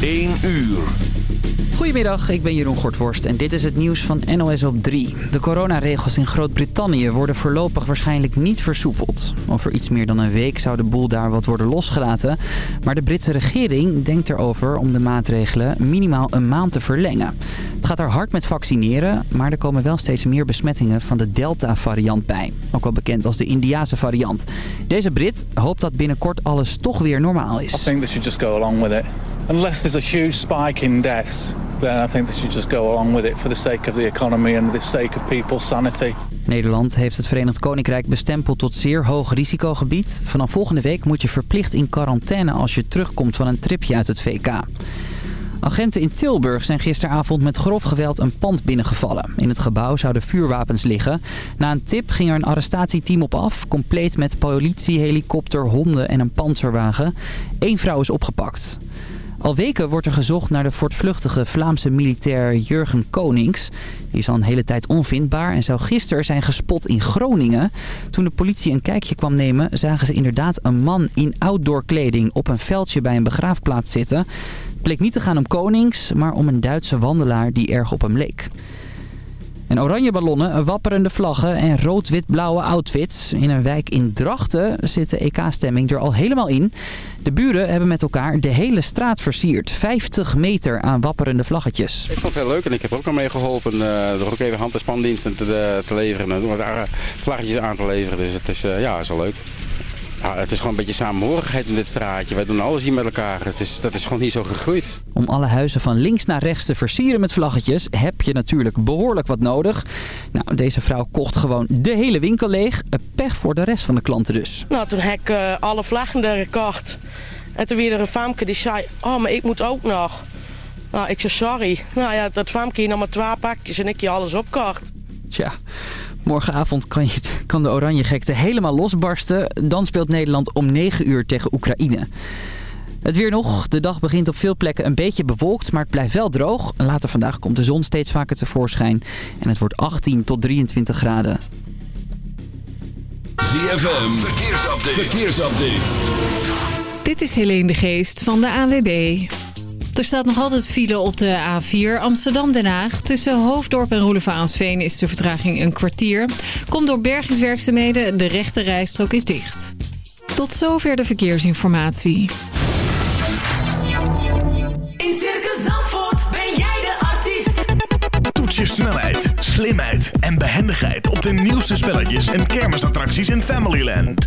1 uur. Goedemiddag, ik ben Jeroen Gortworst en dit is het nieuws van NOS op 3. De coronaregels in Groot-Brittannië worden voorlopig waarschijnlijk niet versoepeld. Over iets meer dan een week zou de boel daar wat worden losgelaten. Maar de Britse regering denkt erover om de maatregelen minimaal een maand te verlengen. Het gaat er hard met vaccineren, maar er komen wel steeds meer besmettingen van de Delta-variant bij. Ook wel bekend als de Indiase variant. Deze Brit hoopt dat binnenkort alles toch weer normaal is. I think they should just go along with it. Unless there's a huge spike in deaths, then I think they should just go along with it for the sake of the economy and the sake of people's sanity. Nederland heeft het Verenigd Koninkrijk bestempeld tot zeer hoog risicogebied. Vanaf volgende week moet je verplicht in quarantaine als je terugkomt van een tripje uit het VK. Agenten in Tilburg zijn gisteravond met grof geweld een pand binnengevallen. In het gebouw zouden vuurwapens liggen. Na een tip ging er een arrestatieteam op af, compleet met politie, helikopter, honden en een panzerwagen. Eén vrouw is opgepakt. Al weken wordt er gezocht naar de voortvluchtige Vlaamse militair Jurgen Konings. Die is al een hele tijd onvindbaar en zou gisteren zijn gespot in Groningen. Toen de politie een kijkje kwam nemen zagen ze inderdaad een man in outdoorkleding op een veldje bij een begraafplaats zitten. Het bleek niet te gaan om Konings, maar om een Duitse wandelaar die erg op hem leek. En oranje ballonnen, wapperende vlaggen en rood-wit-blauwe outfits. In een wijk in Drachten zit de EK-stemming er al helemaal in. De buren hebben met elkaar de hele straat versierd. 50 meter aan wapperende vlaggetjes. Ik vond het heel leuk en ik heb ook al mee geholpen uh, ook even hand- en spandiensten te, te leveren. En wat vlaggetjes aan te leveren. Dus het is, ja, is wel leuk. Ja, het is gewoon een beetje samenhorigheid in dit straatje. Wij doen alles hier met elkaar. Het is, dat is gewoon niet zo gegroeid. Om alle huizen van links naar rechts te versieren met vlaggetjes heb je natuurlijk behoorlijk wat nodig. Nou, deze vrouw kocht gewoon de hele winkel leeg. Pech voor de rest van de klanten dus. Nou, toen heb ik uh, alle vlaggen er gekocht. En toen weer er een famke die zei, oh, maar ik moet ook nog. Nou, ik zei sorry. Nou ja, dat famke hier nog maar twee pakjes en ik je alles opkocht. Tja. Morgenavond kan, je, kan de oranje gekte helemaal losbarsten. Dan speelt Nederland om 9 uur tegen Oekraïne. Het weer nog. De dag begint op veel plekken een beetje bewolkt, maar het blijft wel droog. Later vandaag komt de zon steeds vaker tevoorschijn. En het wordt 18 tot 23 graden. ZFM, verkeersupdate. verkeersupdate. Dit is Helene de Geest van de ANWB. Er staat nog altijd file op de A4 Amsterdam-Den Haag. Tussen Hoofddorp en Roelevaansveen is de vertraging een kwartier. Komt door bergingswerkzaamheden, de rechte rijstrook is dicht. Tot zover de verkeersinformatie. In Circus Zandvoort ben jij de artiest. Toets je snelheid, slimheid en behendigheid op de nieuwste spelletjes en kermisattracties in Familyland.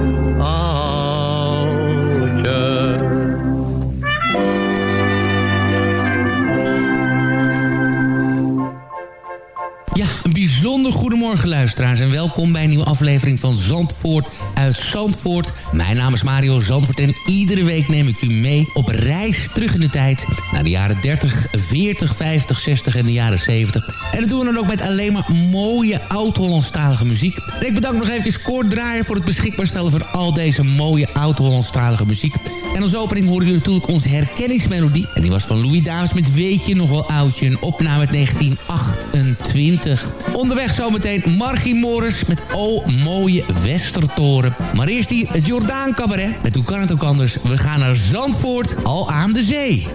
luisteraars en welkom bij een nieuwe aflevering van Zandvoort uit Zandvoort. Mijn naam is Mario Zandvoort en iedere week neem ik u mee op reis terug in de tijd naar de jaren 30, 40, 50, 60 en de jaren 70. En dat doen we dan ook met alleen maar mooie oud-Hollandstalige muziek. Ik bedank nog even Kort Draaier voor het beschikbaar stellen van al deze mooie oud-Hollandstalige muziek. En als opening horen jullie natuurlijk onze herkenningsmelodie. En die was van Louis Davis met Weet je nog wel oudje, een opname uit 1928. Onderweg zometeen Margie Morris met O mooie Westertoren. Maar eerst hier het Jordaan Cabaret. Met hoe kan het ook anders? We gaan naar Zandvoort, al aan de zee.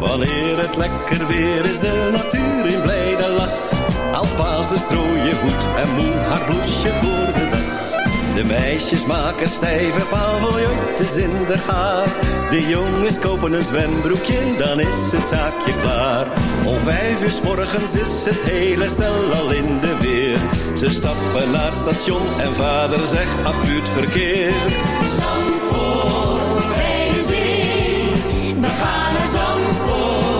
Wanneer het lekker weer is, de natuur in blijde lach. Alpa's de strooien goed en moe haar bloesje voor de dag. De meisjes maken stijve paviljoentjes in de haar. De jongens kopen een zwembroekje, dan is het zaakje klaar. Om vijf uur s morgens is het hele stel al in de weer. Ze stappen naar het station en vader zegt, acuut verkeer. Zandvoort, wij zien, we gaan naar Zandvoort.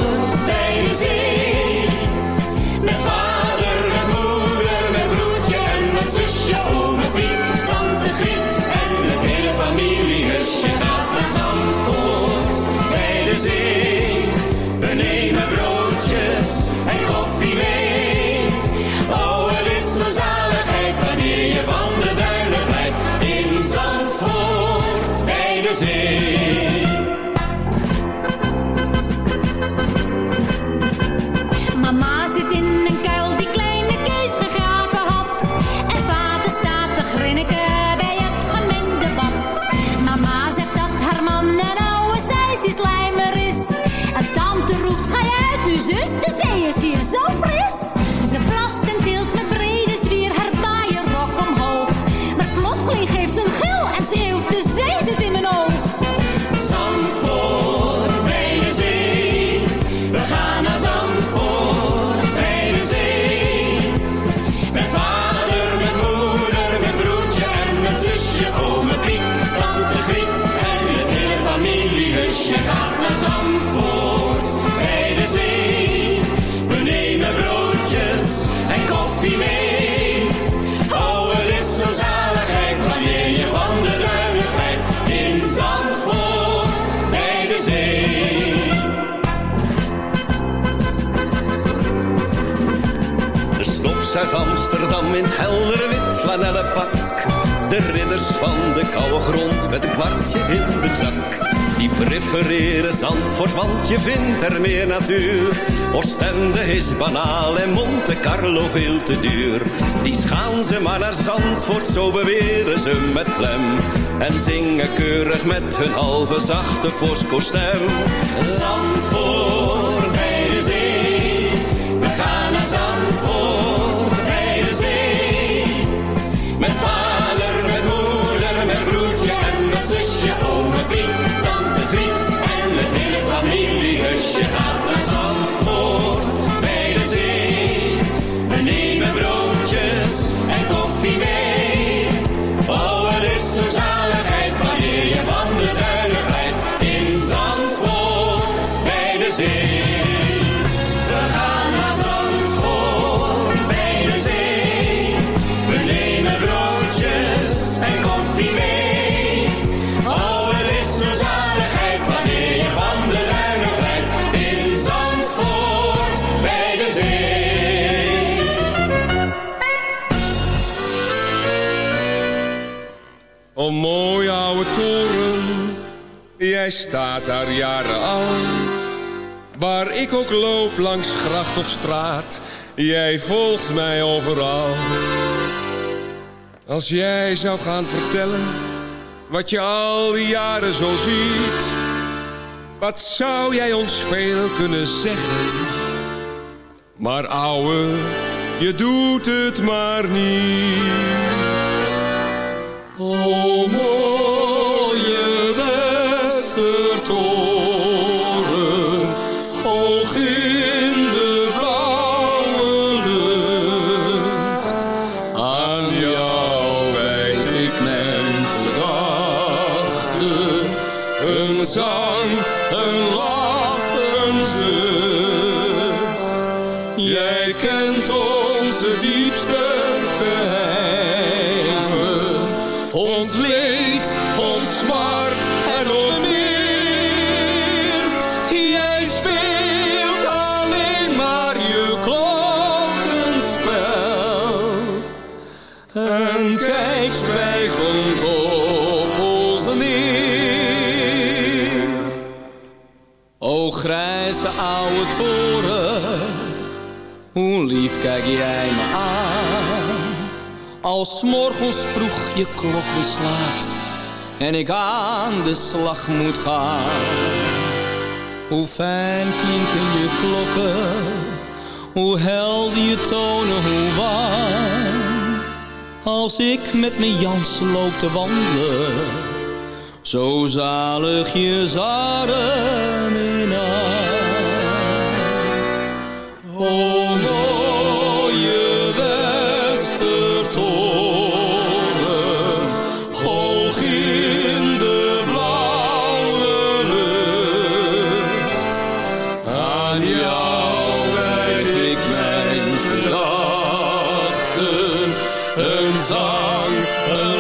Zandvoort bij de zee. We nemen broodjes en koffie mee. Oh, het is zo zaligheid wanneer je van de in Zandvoort bij de zee. De snops uit Amsterdam in het heldere wit flanellen pak. De ridders van de koude grond met een kwartje in de zak. Die prefereren Zandvoort, want je vindt er meer natuur. Oostende is banaal en Monte Carlo veel te duur. Die gaan ze maar naar Zandvoort, zo beweren ze met klem. En zingen keurig met hun halve zachte fosco-stem. Zandvoort jij staat daar jaren al. Waar ik ook loop langs gracht of straat, jij volgt mij overal. Als jij zou gaan vertellen, wat je al die jaren zo ziet. Wat zou jij ons veel kunnen zeggen? Maar ouwe, je doet het maar niet. O mooie lief kijk jij me aan. Als morgens vroeg je klok weer slaat en ik aan de slag moet gaan. Hoe fijn klinken je klokken, hoe helder je tonen, hoe warm. Als ik met mijn Jans loop te wandelen, zo zalig je arm in arm. O een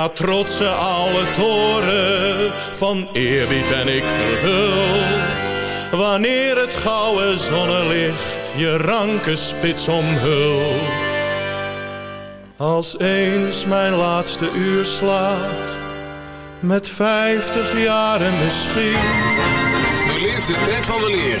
Ja, trotse oude toren, van eerbied ben ik vervuld. Wanneer het gouden zonnelicht je ranke spits omhult. Als eens mijn laatste uur slaat, met vijftig jaren misschien. Beleef de tijd van weleer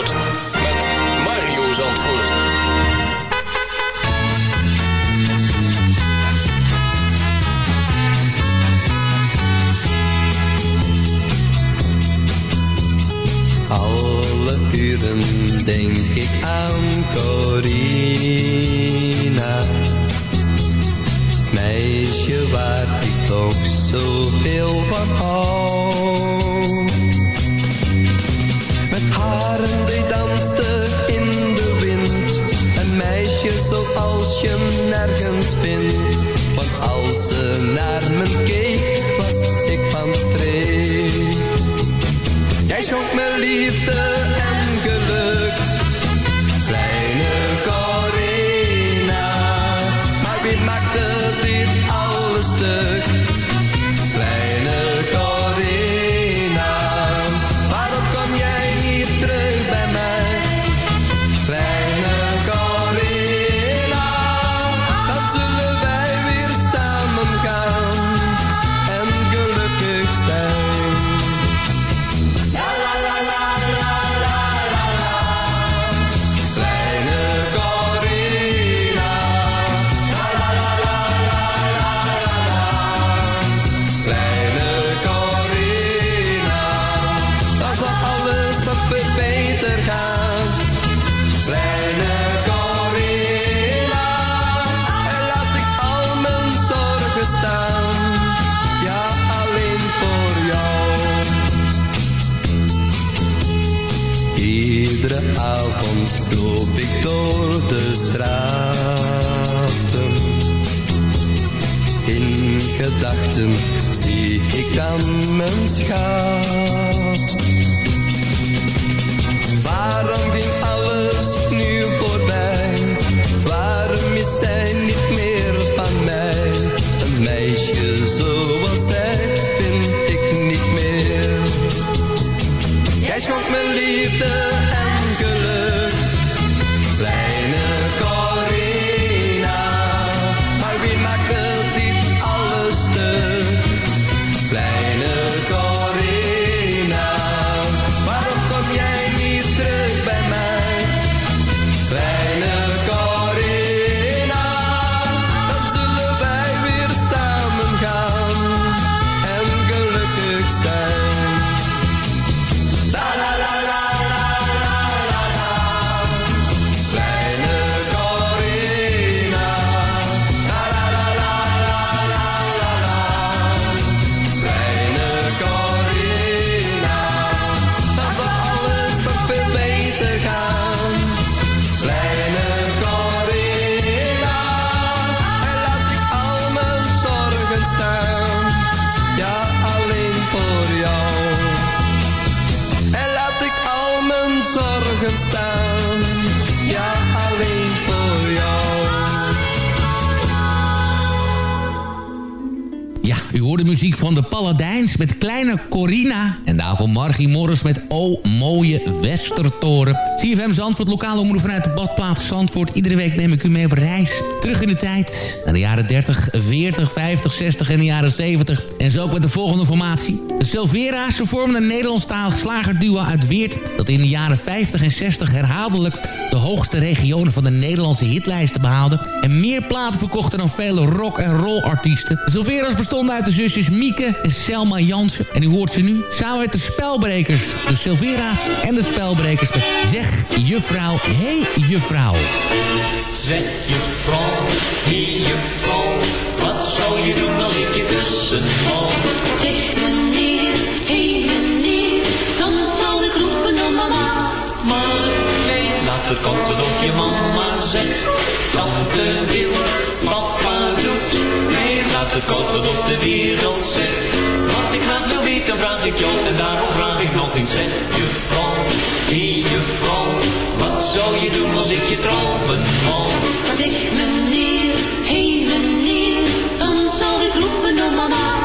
Alle uren denk ik aan Corina. Meisje waar ik toch zoveel van hou. Met haren die danste in de wind. Een meisje zoals je nergens vindt. Want als ze naar me keek, door de straten. In gedachten zie ik dan mijn schat. Waarom ging met Kleine Corina. En daarvoor Margie Morris met O Mooie Westertoren. CFM Zandvoort, lokale omroep vanuit de badplaats Zandvoort. Iedere week neem ik u mee op reis. Terug in de tijd. Naar de jaren 30, 40, 50, 60 en de jaren 70. En zo ook met de volgende formatie. De Silvera, ze vormden een Nederlandstalig slagerduo uit Weert... dat in de jaren 50 en 60 herhaaldelijk de hoogste regionen van de Nederlandse hitlijsten behaalde... en meer platen verkochten dan vele rock- en roll-artiesten. De Silvera's bestonden uit de zusjes Mieke en Selma Jansen. En u hoort ze nu samen met de Spelbrekers. De Silvera's en de Spelbrekers met Zeg Juffrouw, Hey Juffrouw. Zeg juffrouw, hey juffrouw, wat zou je doen als ik je kussen wou? Zeg meneer, hé meneer, dan zal ik roepen om mama. Maar nee, laat het komt of je mama zegt. Tante wil, papa doet. Nee, laat het komen of de wereld zegt. Ik weten, vraag ik jou. En daarom vraag ik nog eens, zeg juffrouw, hé juffrouw. Wat zou je doen als ik je trouwen wou? Zeg meneer, hé meneer, dan zal ik roepen om mama.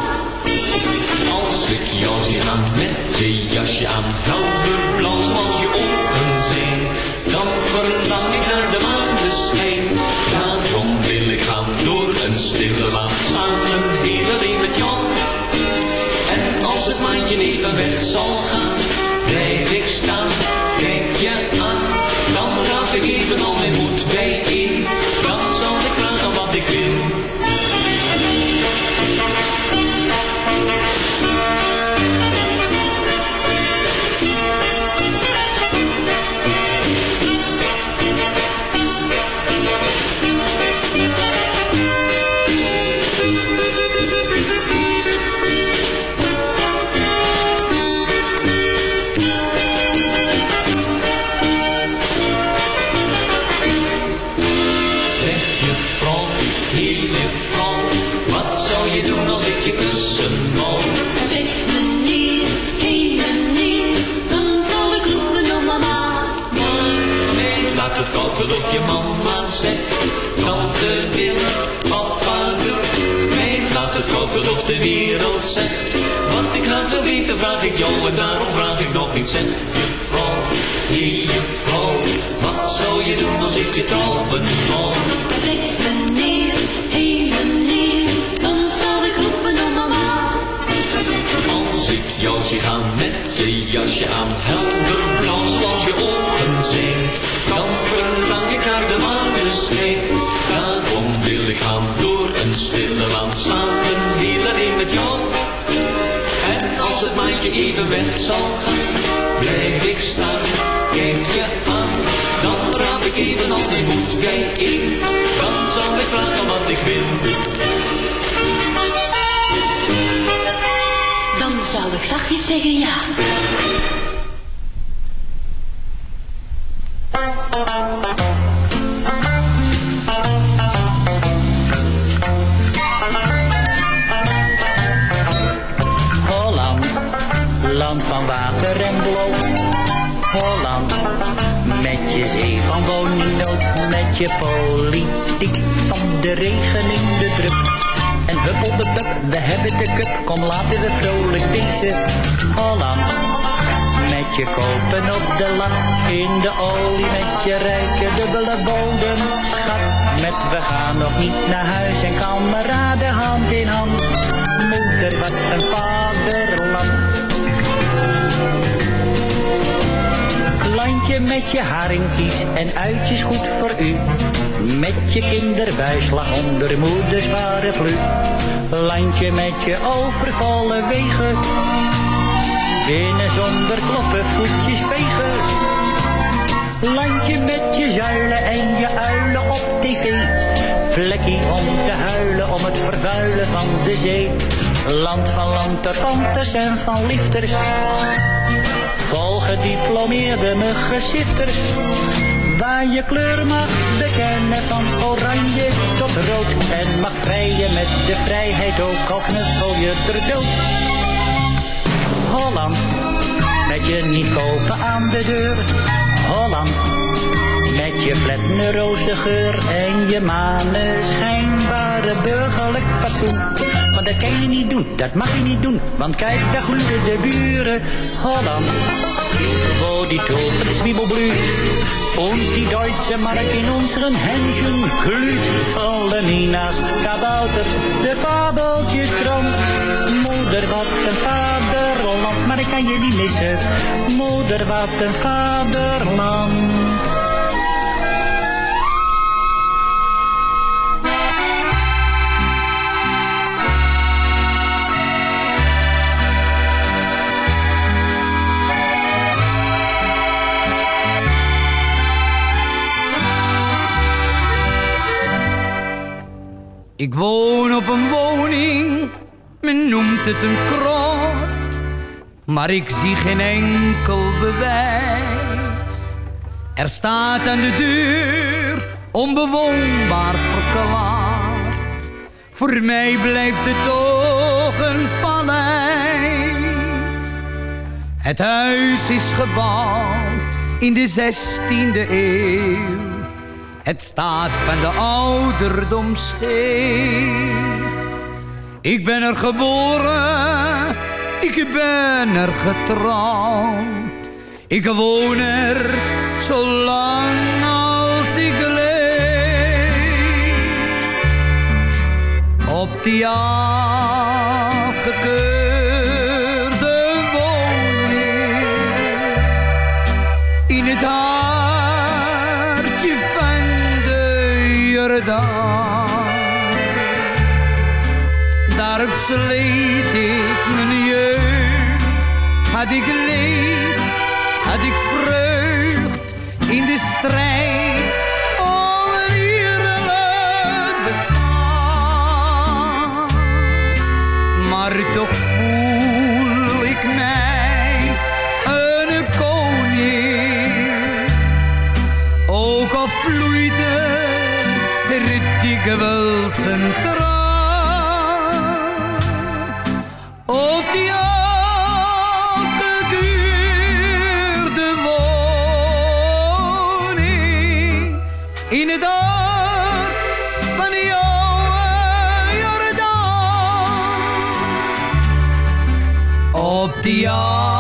Als ik jou zie gaan met je jasje aan, zoals even juffrouw, wat zou je doen als ik je kussen wou? Zeg meneer, hé meneer, dan zal ik roepen om mama. Maar nee, laat het kopen of je mama zegt. Tante wil, papa doet. Nee, laat het kopen of de wereld zegt. Wat ik graag wil weten, vraag ik jou en daarom vraag ik nog eens. Zeg juffrouw, hier juffrouw, wat zou je doen als ik je trouwen wou? Als zie gaan met je jasje aan, helderblauw zoals je ogen zijn, dan verlang ik naar de maneschijn. Daarom wil ik gaan door een stille land samen, heel alleen met jou. En als het maandje even weg zal gaan, blijf ik staan, kijk je aan. Dan raad ik even al mijn moed bijeen, dan zal ik vragen wat ik wil. Ik zachtjes zeggen ja. Holland, land van water en blauw. Holland, met je zee van woningnood, met je politiek van de regen in de druk. Huppel de we hebben de cup, kom laten we vrolijk wezen. Holland, met je kopen op de lat, in de olie met je rijke dubbele bodem. Schat, met we gaan nog niet naar huis en kameraden hand in hand. Moeder, wat een vaderland. Landje met je haringkies en uitjes goed voor u. Met je kinderbijslag onder moeders paraplu. Landje met je overvolle wegen. Binnen zonder kloppen voetjes vegen. Landje met je zuilen en je uilen op tv. Plekje om te huilen om het vervuilen van de zee. Land van lanterfantes en van lifters. Vol gediplomeerde muggensifters. Waar je kleur mag bekennen van oranje tot rood. En mag vrijen met de vrijheid ook al knuffel je er dood. Holland, met je niet kopen aan de deur. Holland, met je flat rozengeur en je maneschijnbare burgerlijk fatsoen. Maar dat kan je niet doen, dat mag je niet doen, want kijk, daar gluren de buren. Holland, wo die Tulpen zwiebelblüht und die deutsche Mark in unseren Händchen glüht. Alle Minas, kabouters, de fabeltjes krant. Moeder, wat een vaderland, maar ik kan je niet missen. Moeder, wat een vaderland. Ik woon op een woning, men noemt het een krot. Maar ik zie geen enkel bewijs. Er staat aan de deur, onbewoonbaar verklaard. Voor mij blijft het toch een paleis. Het huis is gebouwd in de 16e eeuw. Het staat van de ouderdom scheef. Ik ben er geboren, ik ben er getrouwd. Ik woon er zolang als ik leef. Op die afgekeurde een traan. Op die afgekeurde woning in het hart van de oude Jordaan. Op die afgekeurde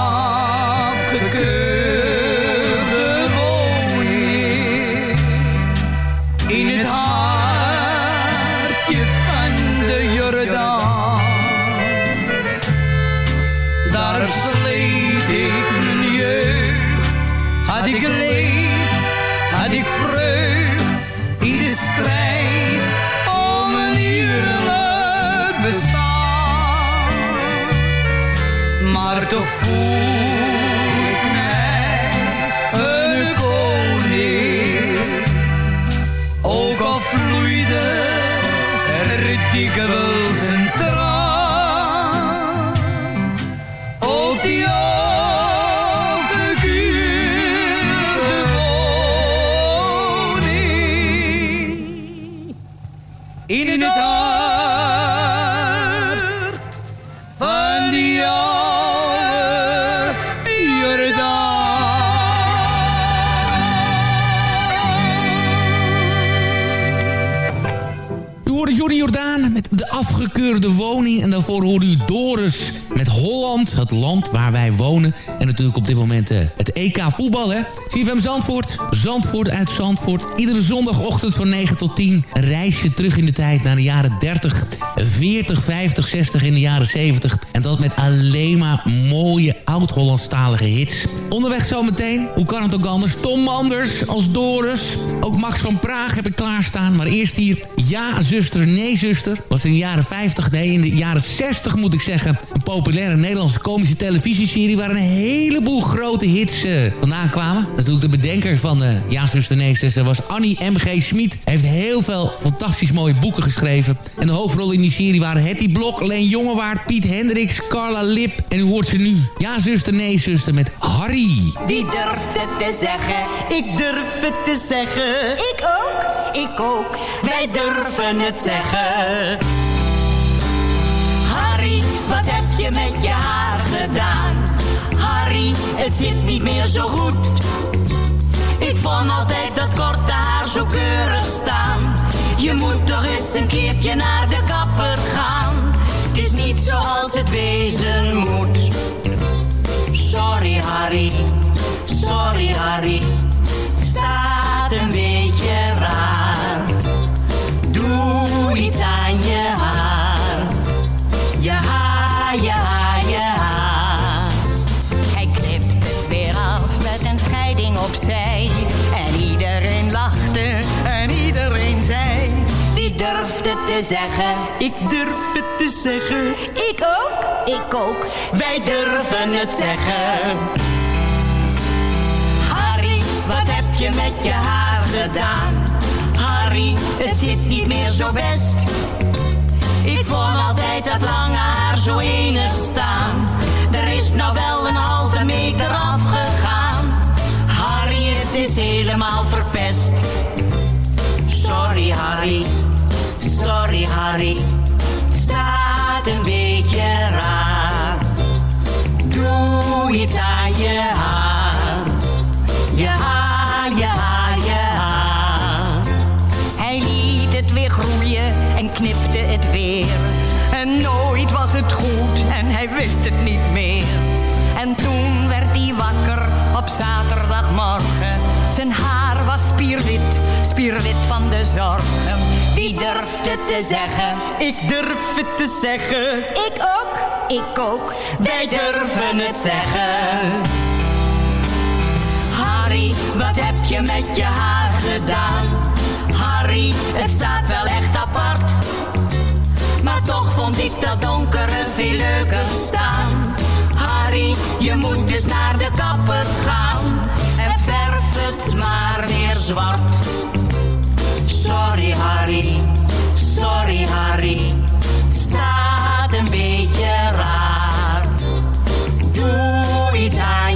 had ik leed, had ik vreugd in de strijd om een eerlijk bestaan. Maar toch voel afgekeurde woning. En daarvoor hoorde u Doris met Holland, het land waar wij wonen. En natuurlijk op dit moment eh, het EK voetbal, hè. CFM Zandvoort, Zandvoort uit Zandvoort. Iedere zondagochtend van 9 tot 10 een reisje terug in de tijd naar de jaren 30, 40, 50, 60 in de jaren 70. En dat met alleen maar mooie oud-Hollandstalige hits. Onderweg zometeen, hoe kan het ook anders? Tom Manders als Doris. Ook Max van Praag heb ik klaarstaan. Maar eerst hier Ja zuster, nee zuster. Was in de jaren 50, nee in de jaren 60 moet ik zeggen. Populaire Nederlandse komische televisieserie... waar een heleboel grote hits eh, vandaan kwamen. Natuurlijk de bedenker van uh, Ja zuster, nee zuster was Annie M.G. Schmid. Heeft heel veel fantastisch mooie boeken geschreven. En de hoofdrollen in die serie waren Hetty Blok, Leen Jongewaard, Piet Hendricks, Carla Lip. En u hoort ze nu. Ja zuster, nee zuster met Harry. Wie durft het te zeggen? Ik durf het te zeggen. Ik ook. Ik ook. Wij durven het zeggen. Met je haar gedaan? Harry, het zit niet meer zo goed. Ik vond altijd dat korte haar zo keurig staan. Je moet toch eens een keertje naar de kapper gaan. Het is niet zoals het wezen moet. Sorry Harry, sorry Harry, staat een beetje raar. Doe iets aan je haar, zeggen? Ik durf het te zeggen. Ik ook, ik ook. Wij durven het zeggen. Harry, wat heb je met je haar gedaan? Harry, het zit niet meer zo best. vond altijd dat lange haar zo enig staan. Er is nou wel een halve meter afgegaan. Harry, het is helemaal verpest. Sorry Harry, sorry Harry. Het staat een beetje raar. Doe iets aan je haar. Je haar, je haar, je haar. Hij liet het weer groeien en knipte het weer. En nooit was het goed en hij wist het niet meer. En toen werd hij wakker op zaterdagmorgen. Zijn haar was spierwit, spierwit van de zorgen. Wie durft het te zeggen? Ik durf het te zeggen. Ik ook. Ik ook. Wij durven het zeggen. Harry, wat heb je met je haar gedaan? Harry, het staat wel echt apart. Maar toch vond ik dat donkere veel leuker staan. Harry, je moet dus naar de kapper gaan. Zwart. Sorry Harry, sorry Harry. Staat een beetje raar. Doe iets aan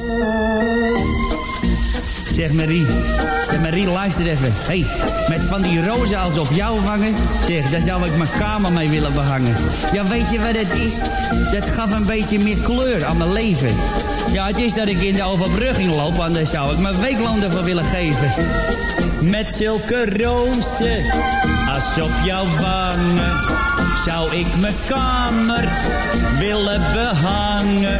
Zeg Marie, ja, Marie luister even. hey, met van die rozen als op jouw wangen. Zeg, daar zou ik mijn kamer mee willen behangen. Ja, weet je wat het is? Dat gaf een beetje meer kleur aan mijn leven. Ja, het is dat ik in de overbrugging loop, anders zou ik mijn weekloon ervoor willen geven. Met zulke rozen als op jouw wangen zou ik mijn kamer willen behangen.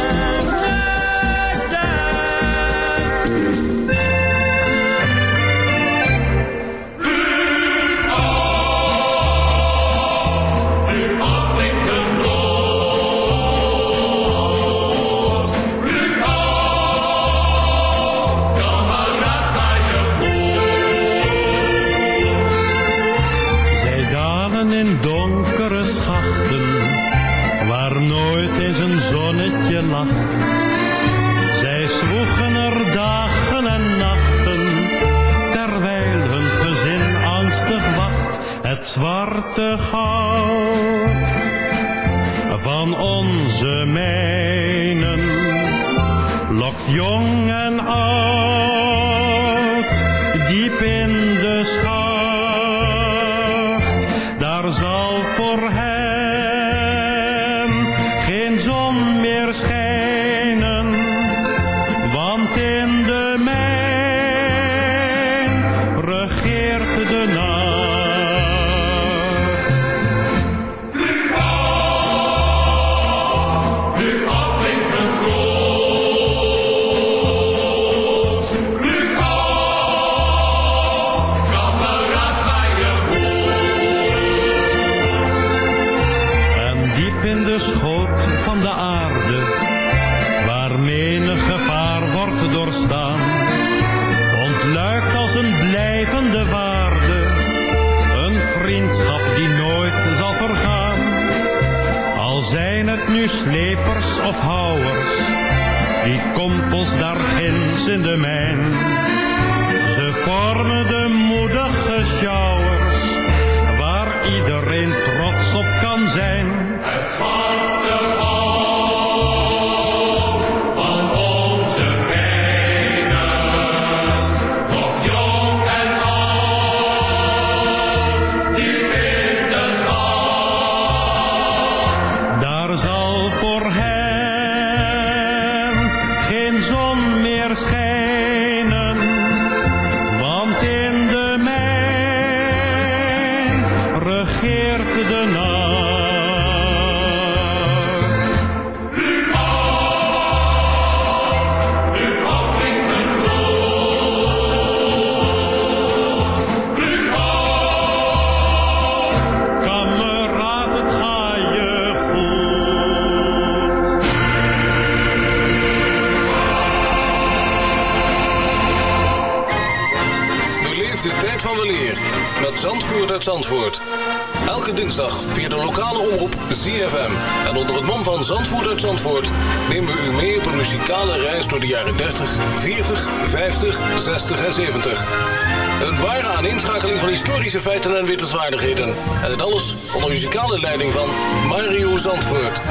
En dit alles onder muzikale leiding van Mario Zandvoort.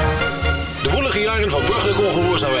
De woelige jaren van burgerlijke ongehoorzaamheid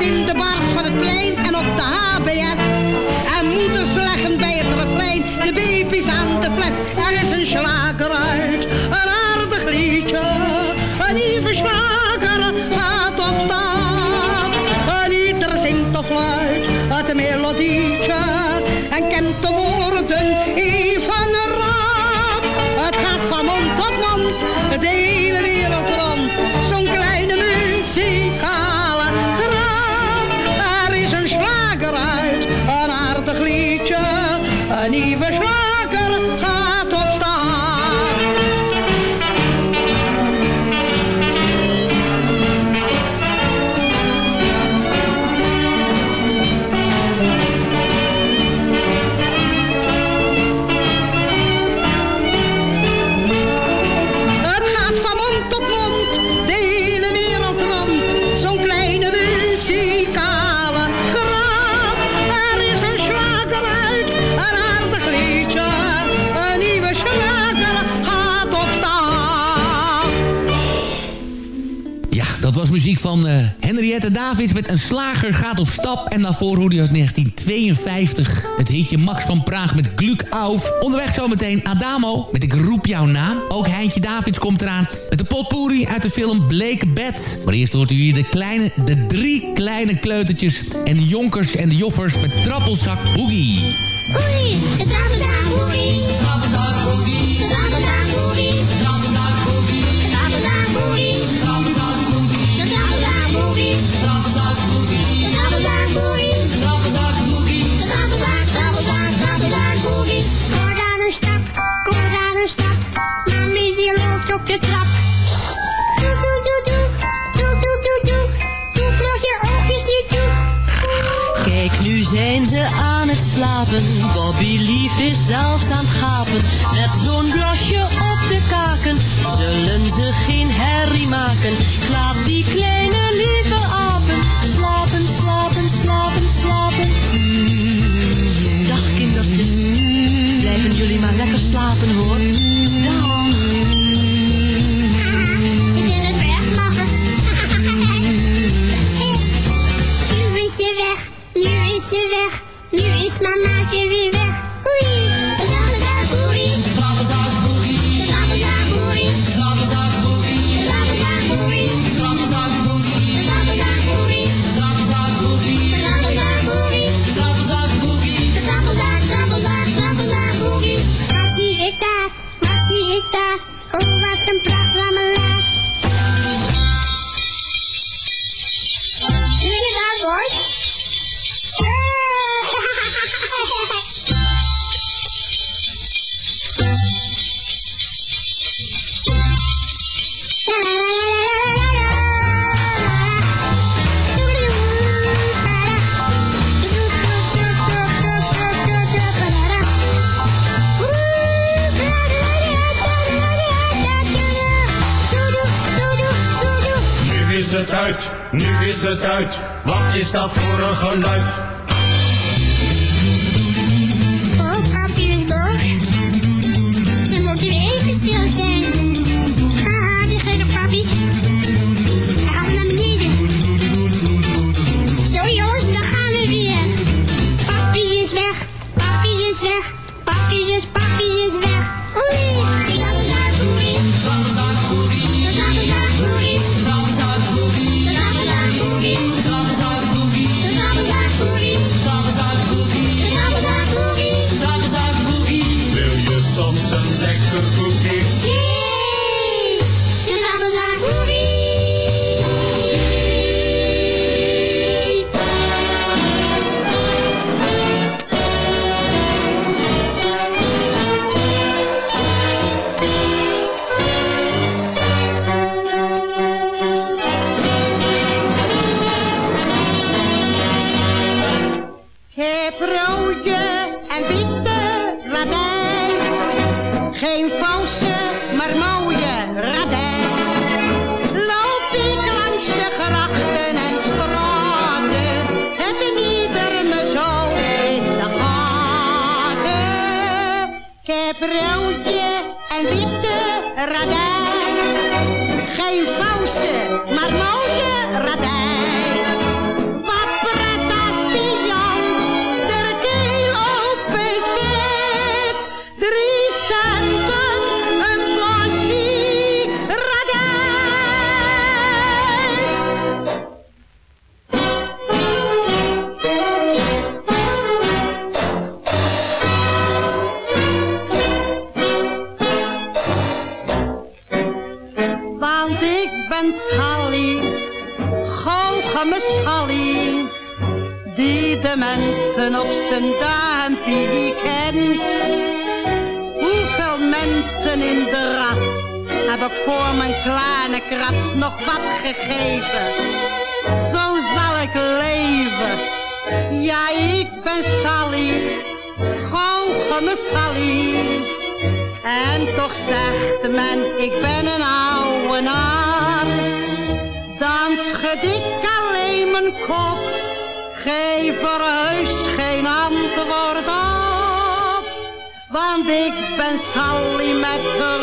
in de bars van het plein en op de HBS. En moeders leggen bij het refrein de baby's aan de fles. Er is een slager uit, een aardig liedje, een lieve slager. Van uh, Henriette Davids met Een Slager gaat op stap. En daarvoor hoorde je uit 1952 het hitje Max van Praag met Gluk Auf. Onderweg zometeen Adamo met Ik roep jouw naam. Ook Heintje Davids komt eraan met de potpourri uit de film Blake Bed. Maar eerst hoort u hier de, kleine, de drie kleine kleutertjes en de jonkers en de joffers met Trappelzak Boogie. De slapen. Bobby lief is zelfs aan het gapen. Met zo'n blasje op de kaken zullen ze geen herrie maken. Laat die kleine lieve apen slapen, slapen, slapen, slapen. Dag kindertjes, blijven jullie maar lekker slapen hoor. Dag. Weg, nu is ze weg. Is het uit. Wat is dat voor een geluid? Sally. En toch zegt men, ik ben een oude naar. Dan schud ik alleen mijn kop, geef er heus geen antwoord op. Want ik ben Sally met de.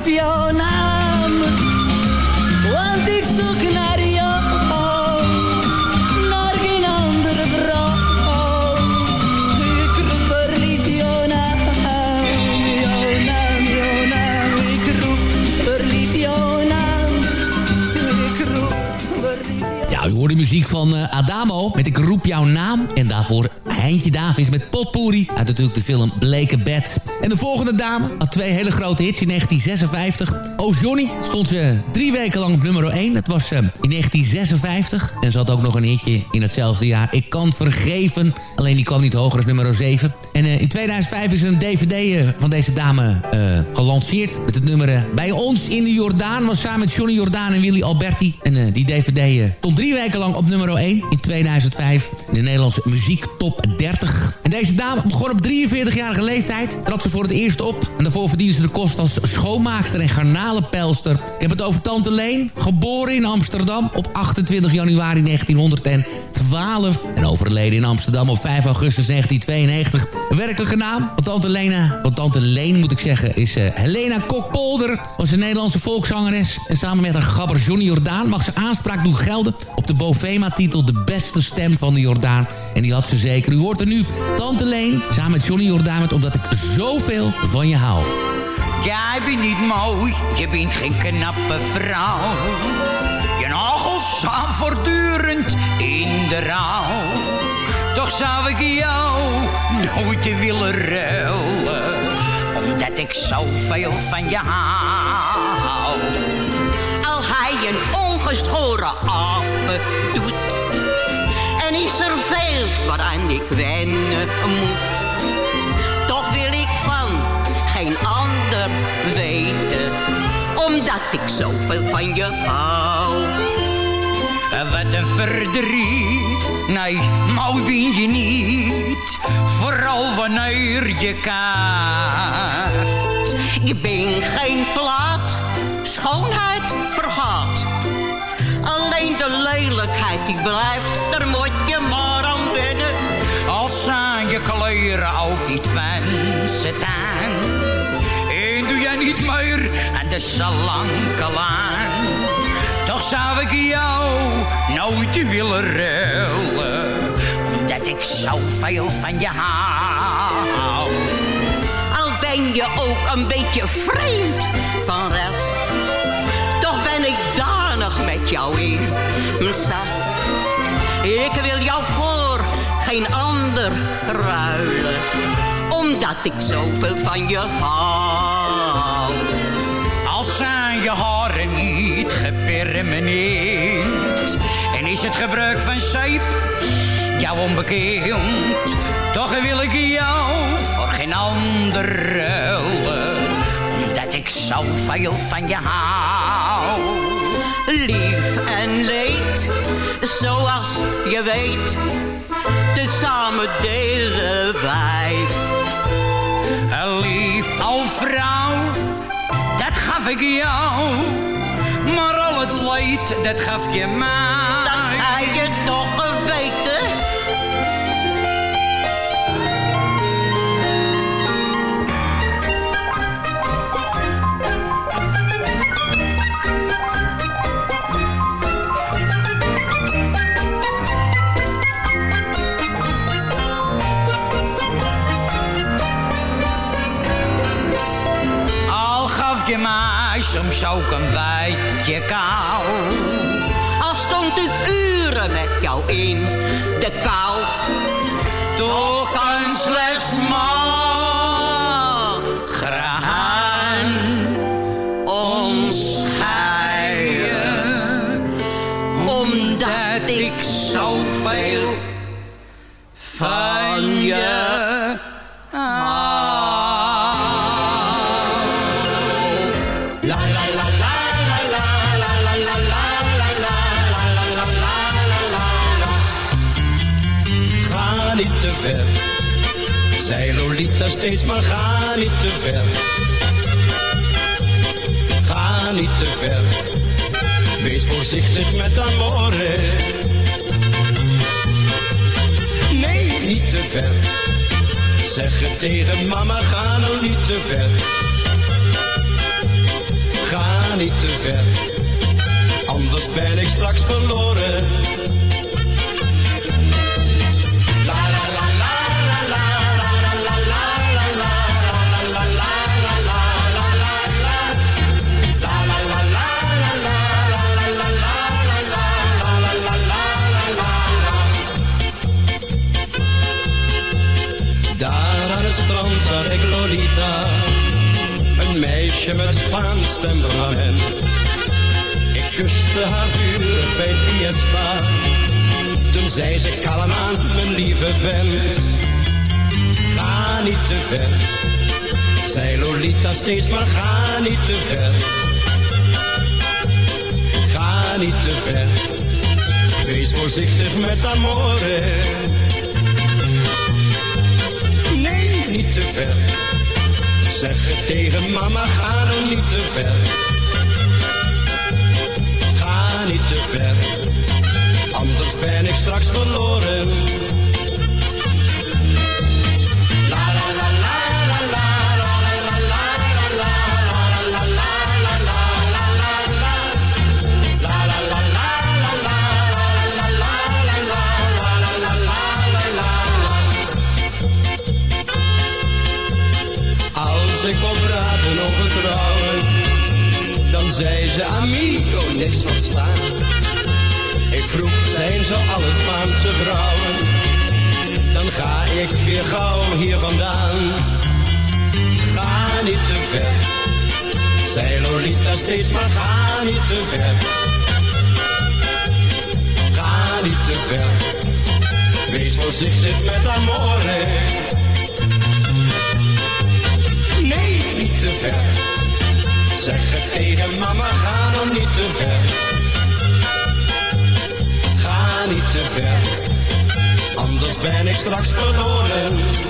Roep jouw naam, want ik zoek naar jou, naar geen andere vrouw. Ik roep verliefd jouw naam, jouw naam, jouw naam. Ik roep verliefd jouw naam, ik roep verliefd Ja, u hoort de muziek van eh, Adamo met Ik roep jouw naam. En daarvoor Heintje Davis met Potpourri uit natuurlijk de film Blake Bed. En de volgende dame had twee hele grote hits in 1956. Oh Johnny stond ze drie weken lang op nummer 1. Dat was eh, in 1956. En ze had ook nog een hitje in hetzelfde jaar. Ik kan vergeven. Alleen die kwam niet hoger als nummer 7. En eh, in 2005 is een dvd eh, van deze dame eh, gelanceerd. Met het nummer Bij ons in de Jordaan. Was samen met Johnny Jordaan en Willy Alberti. En die dvd stond drie weken lang op nummer 1 in 2005. In de Nederlandse muziek top 30. En deze dame begon op 43-jarige leeftijd. Trad ze voor het eerst op. En daarvoor verdiende ze de kost als schoonmaakster en garnalenpelster. Ik heb het over Tante Leen. Geboren in Amsterdam op 28 januari 1912. En overleden in Amsterdam op 5 augustus 1992. Een werkelijke naam van Tante Lena. Tante Leen moet ik zeggen is eh, Helena Kokpolder. Was een Nederlandse volkszangeres. En samen met haar gabber Johnny Jordaan mag ze aanspraak doen gelden... op de Bovema-titel De Beste Stem van de Jordaan. En die had ze zeker. U hoort er nu Tante Leen samen met Johnny Jordaan... met Omdat ik zoveel van je hou. Jij bent niet mooi, je bent geen knappe vrouw. Je nagels staan voortdurend Toch zou ik jou nooit willen ruilen, omdat ik zoveel van je hou. Al hij een ongeschoren apen doet, en is er veel waaraan ik wennen moet. Toch wil ik van geen ander weten, omdat ik zoveel van je hou. Wat een verdriet, nee, mooi ben je niet. Vooral wanneer je kaft. Ik ben geen plaat, schoonheid vergaat. Alleen de lelijkheid die blijft, daar moet je maar aan binnen. Als zijn je kleuren ook niet van staan. En doe jij niet meer aan de salankelaan. Toch zou ik jou nooit willen ruilen. Omdat ik zoveel van je hou. Al ben je ook een beetje vreemd van rest. Toch ben ik danig met jou in mijn sas. Ik wil jou voor geen ander ruilen. Omdat ik zoveel van je hou. Als zijn je niet gepermeneerd En is het gebruik van zeep jou onbekend Toch wil ik jou voor geen ander ruilen Omdat ik zoveel van je hou Lief en leed, zoals je weet. Tezamen delen wij. Lief al vrouw, dat gaf ik jou Maar al het leed, dat gaf je mij. Dat hij je toch in de kou. Toch maar ga niet te ver. Ga niet te ver. Wees voorzichtig met amore. Nee, niet te ver. Zeg het tegen mama, ga nou niet te ver. Ga niet te ver. Anders ben ik straks verloren. Kuste haar vuur bij fiesta, toen zei ze kalm aan, mijn lieve vent. Ga niet te ver, zei Lolita steeds, maar ga niet te ver. Ga niet te ver, wees voorzichtig met amore. Nee, niet te ver. Zeg het tegen mama, ga nou niet te ver. Niet te ver, anders ben ik straks verloren. Vroeg, zijn ze alle Spaanse vrouwen? Dan ga ik weer gauw hier vandaan. Ga niet te ver, zei Lolita steeds, maar ga niet te ver. Ga niet te ver, wees voorzichtig met amore. Nee, niet te ver. Zeg het tegen mama, ga dan niet te ver. Ver. Anders ben ik straks verloren.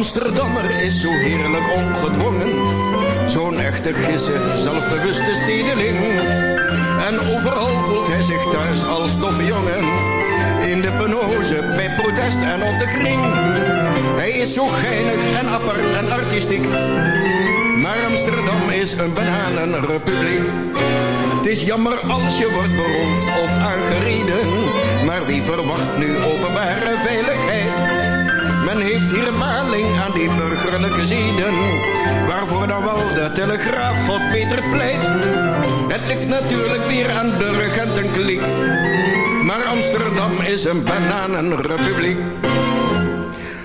Amsterdammer is zo heerlijk ongedwongen. Zo'n echte gisser, zelfbewuste stedeling. En overal voelt hij zich thuis als toffe jongen. In de penose, bij protest en op de kring. Hij is zo geinig en apper en artistiek. Maar Amsterdam is een bananenrepubliek. Het is jammer als je wordt beroofd of aangereden. Maar wie verwacht nu openbare veiligheid? Men heeft hier maling aan die burgerlijke zeden. Waarvoor dan wel de telegraaf God beter pleit. Het ligt natuurlijk weer aan de regentenkliek. Maar Amsterdam is een bananenrepubliek.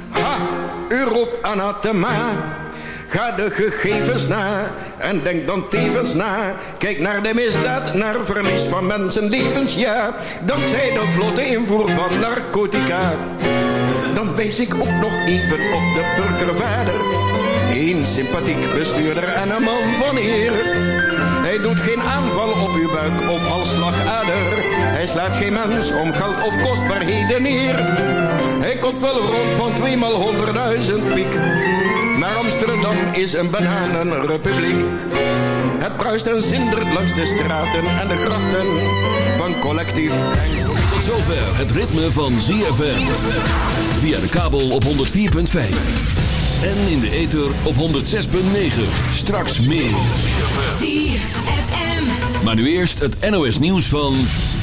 Ha, u roept anathema. Ga de gegevens na en denk dan tevens na. Kijk naar de misdaad, naar verlies van mensenlevens, ja. Dankzij de vlotte invoer van narcotica. Dan wijs ik ook nog even op de burgervader. Een sympathiek bestuurder en een man van eer. Hij doet geen aanval op uw buik of als slagader. Hij slaat geen mens om geld of kostbaarheden neer. Hij komt wel rond van tweemaal honderdduizend piek. Maar Amsterdam is een bananenrepubliek. Het bruist en zindert langs de straten en de grachten van collectief. Tot zover het ritme van ZFM. Via de kabel op 104.5. En in de ether op 106.9. Straks meer. Maar nu eerst het NOS nieuws van